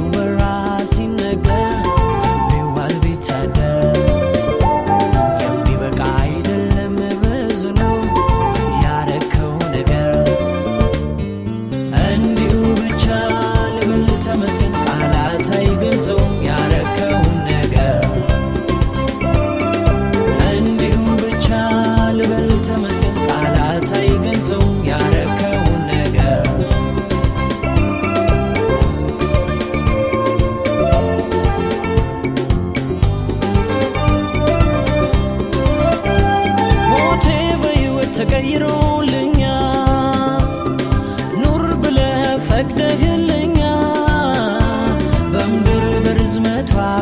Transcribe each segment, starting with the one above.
You were us in the glass.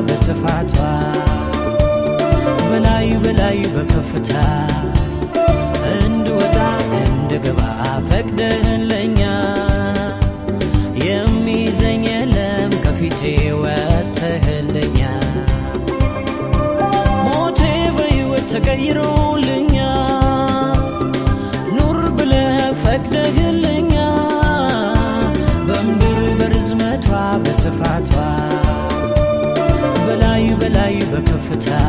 በስፋቷ በላይ በላይ በከፍታ እንድወጣ እንድገባ ፈቅደህለኛ የሚይዘኝ የለም ከፊቴ ወጥተህልኛ ሞቴ በሕይወት ተቀይሮልኛ ኑር ብለህ ፈቅደህልኛ በምድር በርዝመቷ በስፋቷ for time.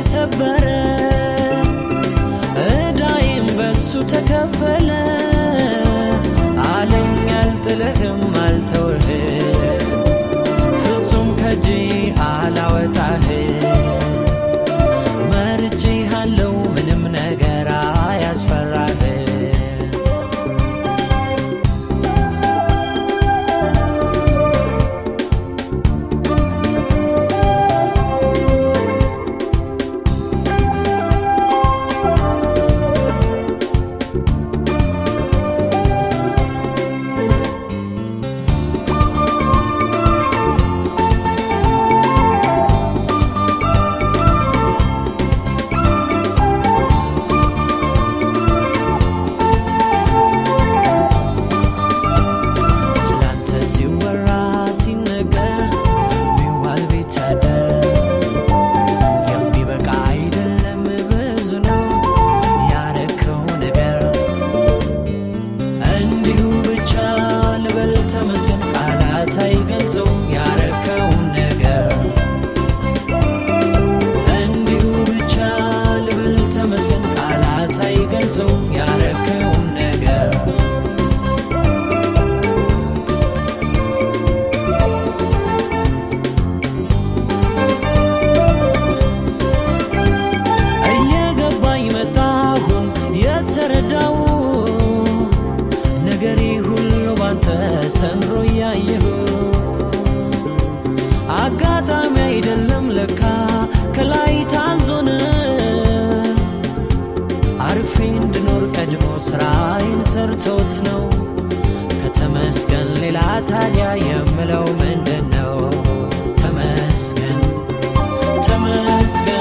ሰበረ ሰምሮ እያየሁ አጋጣሚ አይደለም ለካ ከላይ ታዞን አርፌ እንድኖር ቀድሞ ስራይን ሰርቶት ነው ከተመስገን ሌላ ታዲያ የምለው ምንድን ነው? ተመስገን ተመስገን